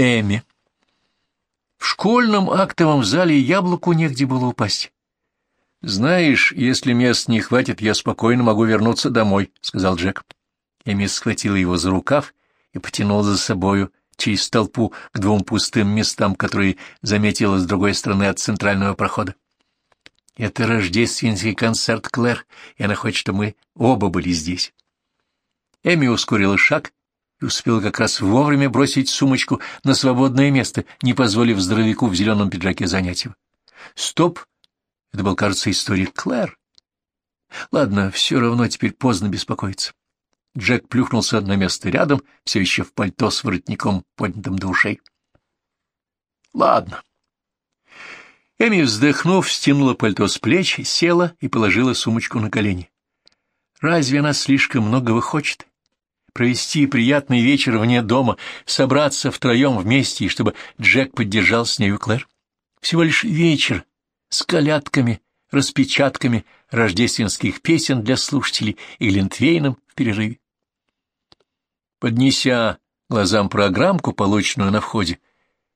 Эми. В школьном актовом зале яблоку негде было упасть. «Знаешь, если мест не хватит, я спокойно могу вернуться домой», — сказал Джек. Эми схватила его за рукав и потянула за собою через толпу к двум пустым местам, которые заметила с другой стороны от центрального прохода. «Это рождественский концерт, Клэр, и она хочет, чтобы мы оба были здесь». Эми ускорила шаг и успела как раз вовремя бросить сумочку на свободное место, не позволив здоровяку в зеленом пиджаке занять его. «Стоп!» Это был, кажется, история Клэр. Ладно, все равно теперь поздно беспокоиться. Джек плюхнулся на место рядом, все еще в пальто с воротником, поднятым до ушей. Ладно. Эми, вздохнув, стянула пальто с плеч, села и положила сумочку на колени. Разве она слишком многого хочет? Провести приятный вечер вне дома, собраться втроем вместе, и чтобы Джек поддержал с нею Клэр? Всего лишь вечер с колядками, распечатками рождественских песен для слушателей и Глинтвейном в перерыве. Поднеся глазам программку, полученную на входе,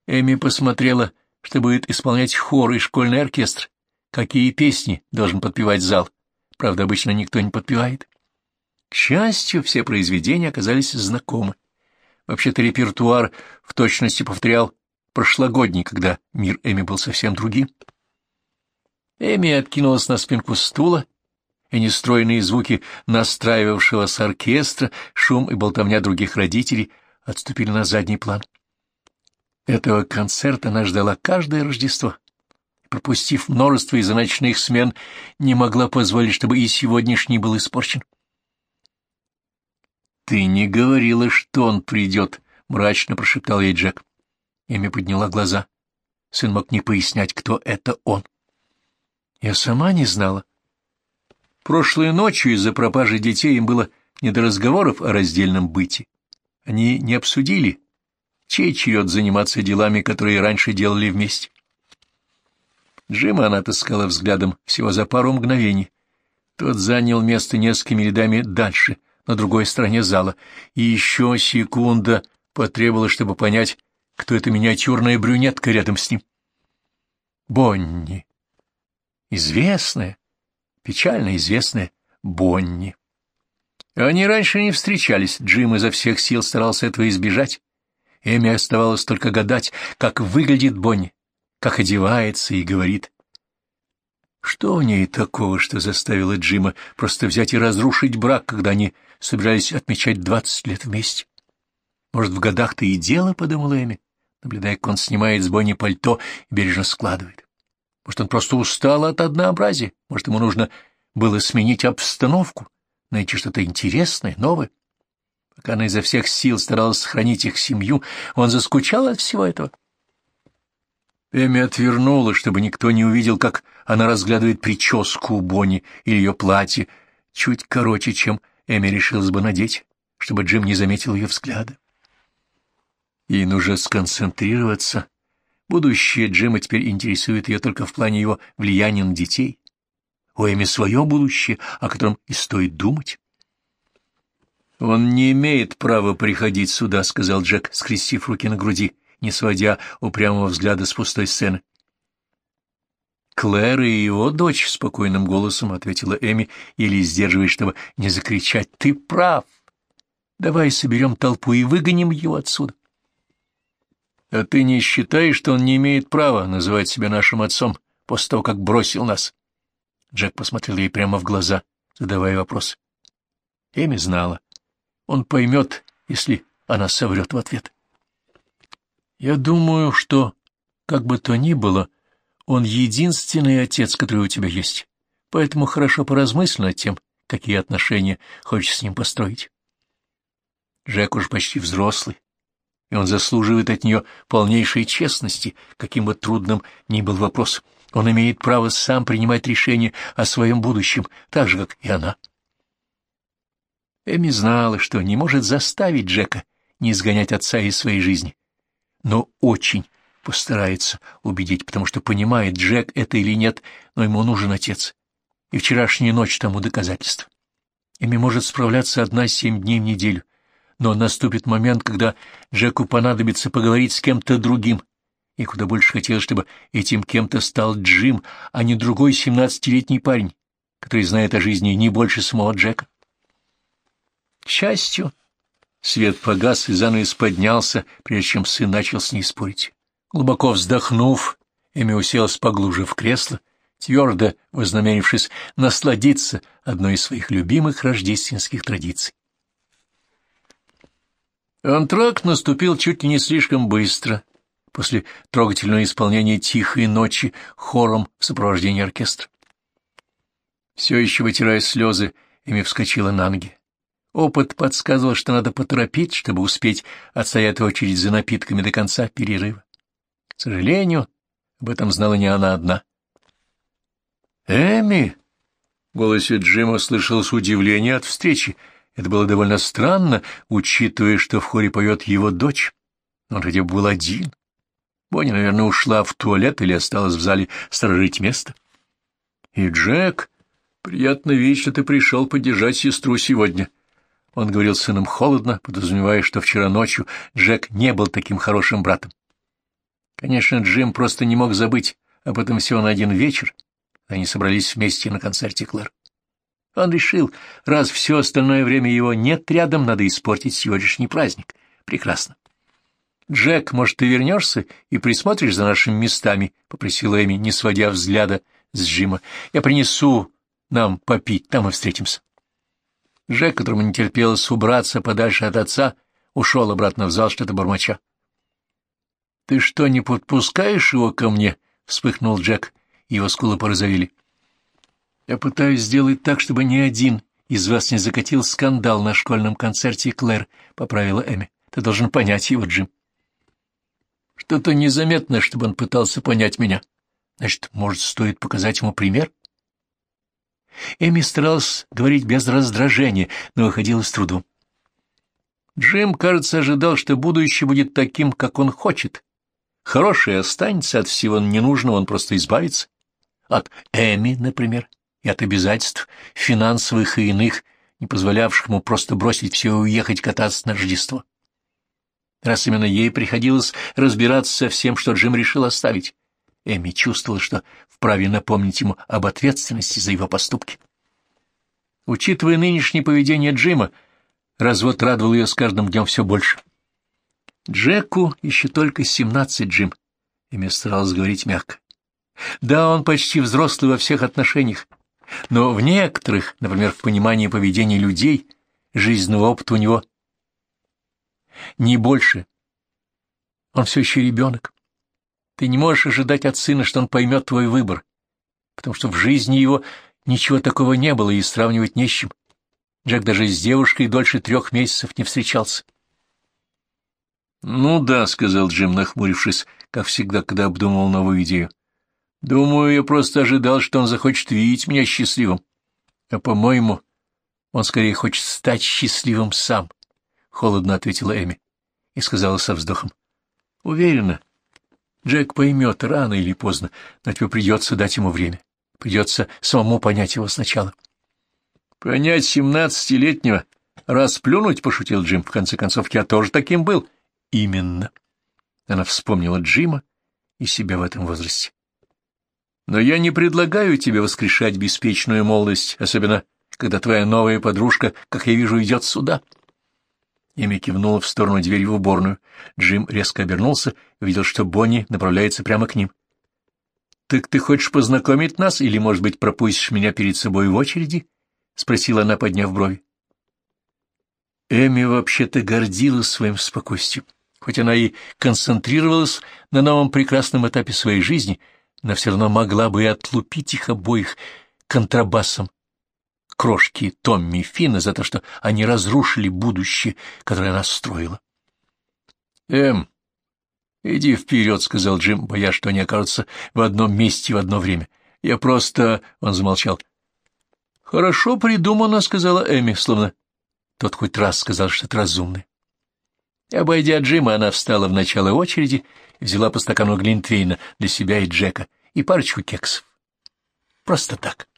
Эми посмотрела, что будет исполнять хор и школьный оркестр, какие песни должен подпевать зал. Правда, обычно никто не подпевает. К счастью, все произведения оказались знакомы. Вообще-то репертуар в точности повторял прошлогодний, когда мир Эми был совсем другим. Эми откинулась на спинку стула, и нестройные звуки настраивавшегося оркестра, шум и болтовня других родителей отступили на задний план. Этого концерта она ждала каждое Рождество. Пропустив множество из-за ночных смен, не могла позволить, чтобы и сегодняшний был испорчен. — Ты не говорила, что он придет, — мрачно прошептал ей Джек. Эми подняла глаза. Сын мог не пояснять, кто это он. Я сама не знала. Прошлой ночью из-за пропажи детей им было не до разговоров о раздельном быте. Они не обсудили, чей черед заниматься делами, которые раньше делали вместе. Джима она отыскала взглядом всего за пару мгновений. Тот занял место несколькими рядами дальше, на другой стороне зала, и еще секунда потребовалась, чтобы понять, кто эта миниатюрная брюнетка рядом с ним. Бонни известная, печально известная Бонни. Они раньше не встречались, Джим изо всех сил старался этого избежать. Эми оставалось только гадать, как выглядит Бонни, как одевается и говорит. Что в ней такого, что заставило Джима просто взять и разрушить брак, когда они собирались отмечать двадцать лет вместе? Может, в годах-то и дело, — подумала Эми, наблюдая, как он снимает с Бонни пальто и бережно складывает. Может, он просто устал от однообразия, может, ему нужно было сменить обстановку, найти что-то интересное, новое. Пока она изо всех сил старалась сохранить их семью, он заскучал от всего этого. Эми отвернула, чтобы никто не увидел, как она разглядывает прическу у Бонни или ее платье, чуть короче, чем Эми решилась бы надеть, чтобы Джим не заметил ее взгляда. Ей нужно сконцентрироваться Будущее Джима теперь интересует ее только в плане его влияния на детей. У Эми свое будущее, о котором и стоит думать. «Он не имеет права приходить сюда», — сказал Джек, скрестив руки на груди, не сводя упрямого взгляда с пустой сцены. «Клэр и его дочь», — спокойным голосом ответила Эми, еле сдерживаясь, чтобы не закричать. «Ты прав. Давай соберем толпу и выгоним его отсюда». А ты не считаешь, что он не имеет права называть себя нашим отцом после того, как бросил нас? Джек посмотрел ей прямо в глаза, задавая вопрос. Эми знала. Он поймет, если она соврет в ответ. Я думаю, что, как бы то ни было, он единственный отец, который у тебя есть, поэтому хорошо поразмысли над тем, какие отношения хочешь с ним построить. Джек уж почти взрослый, и он заслуживает от нее полнейшей честности, каким бы трудным ни был вопрос. Он имеет право сам принимать решения о своем будущем, так же, как и она. Эми знала, что не может заставить Джека не изгонять отца из своей жизни, но очень постарается убедить, потому что понимает, Джек это или нет, но ему нужен отец, и вчерашняя ночь тому доказательство. Эми может справляться одна семь дней в неделю, Но наступит момент, когда Джеку понадобится поговорить с кем-то другим, и куда больше хотелось, чтобы этим кем-то стал Джим, а не другой семнадцатилетний парень, который знает о жизни не больше самого Джека. К счастью, свет погас и занавес поднялся, прежде чем сын начал с ней спорить. Глубоко вздохнув, Эми уселась поглубже в кресло, твердо вознамерившись насладиться одной из своих любимых рождественских традиций. Антракт наступил чуть ли не слишком быстро, после трогательного исполнения «Тихой ночи» хором в сопровождении оркестра. Все еще вытирая слезы, Эми вскочила на ноги. Опыт подсказывал, что надо поторопить, чтобы успеть отстоять очередь за напитками до конца перерыва. К сожалению, об этом знала не она одна. «Эми!» — в голосе Джима слышалось удивление от встречи. Это было довольно странно, учитывая, что в хоре поет его дочь. Он хотя бы был один. Бонни, наверное, ушла в туалет или осталась в зале сторожить место. И Джек, приятно видеть, что ты пришел поддержать сестру сегодня. Он говорил с сыном холодно, подразумевая, что вчера ночью Джек не был таким хорошим братом. Конечно, Джим просто не мог забыть об этом всего на один вечер. Они собрались вместе на концерте Клэр. Он решил, раз все остальное время его нет рядом, надо испортить сегодняшний праздник. Прекрасно. «Джек, может, ты вернешься и присмотришь за нашими местами?» — попросила Эми, не сводя взгляда с Джима. «Я принесу нам попить, там и встретимся». Джек, которому не терпелось убраться подальше от отца, ушел обратно в зал, что-то бормоча. — Ты что, не подпускаешь его ко мне? — вспыхнул Джек, его скулы порозовели. — Я пытаюсь сделать так, чтобы ни один из вас не закатил скандал на школьном концерте Клэр, — поправила Эми. — Ты должен понять его, Джим. — Что-то незаметно, чтобы он пытался понять меня. Значит, может, стоит показать ему пример? — Эми старалась говорить без раздражения, но выходила с трудом. Джим, кажется, ожидал, что будущее будет таким, как он хочет. Хорошее останется, от всего ненужного он просто избавится. От Эми, например, и от обязательств, финансовых и иных, не позволявших ему просто бросить все и уехать кататься на Рождество. Раз именно ей приходилось разбираться со всем, что Джим решил оставить, Эми чувствовала, что вправе напомнить ему об ответственности за его поступки. Учитывая нынешнее поведение Джима, развод радовал ее с каждым днем все больше. Джеку еще только семнадцать, Джим. Эми старалась говорить мягко. Да, он почти взрослый во всех отношениях, но в некоторых, например, в понимании поведения людей, жизненного опыта у него не больше. Он все еще ребенок. Ты не можешь ожидать от сына, что он поймет твой выбор, потому что в жизни его ничего такого не было и сравнивать не с чем. Джек даже с девушкой дольше трех месяцев не встречался. — Ну да, — сказал Джим, нахмурившись, как всегда, когда обдумывал новую идею. — Думаю, я просто ожидал, что он захочет видеть меня счастливым. А, по-моему, он скорее хочет стать счастливым сам, — холодно ответила Эми и сказала со вздохом. — Уверена, — Джек поймет рано или поздно, но тебе придется дать ему время. Придется самому понять его сначала. — Понять семнадцатилетнего? Расплюнуть, — пошутил Джим. В конце концов, я тоже таким был. — Именно. Она вспомнила Джима и себя в этом возрасте. — Но я не предлагаю тебе воскрешать беспечную молодость, особенно когда твоя новая подружка, как я вижу, идет сюда. — Эми кивнула в сторону двери в уборную. Джим резко обернулся и увидел, что Бонни направляется прямо к ним. — Так ты хочешь познакомить нас или, может быть, пропустишь меня перед собой в очереди? — спросила она, подняв брови. Эми вообще-то гордилась своим спокойствием. Хоть она и концентрировалась на новом прекрасном этапе своей жизни, но все равно могла бы и отлупить их обоих контрабасом крошки Томми и Финна за то, что они разрушили будущее, которое она строила. — Эм, иди вперед, — сказал Джим, боясь, что они окажутся в одном месте в одно время. Я просто... — он замолчал. — Хорошо придумано, — сказала Эми, словно тот хоть раз сказал что-то разумное. Обойдя Джима, она встала в начало очереди и взяла по стакану Глинтвейна для себя и Джека и парочку кексов. Просто так.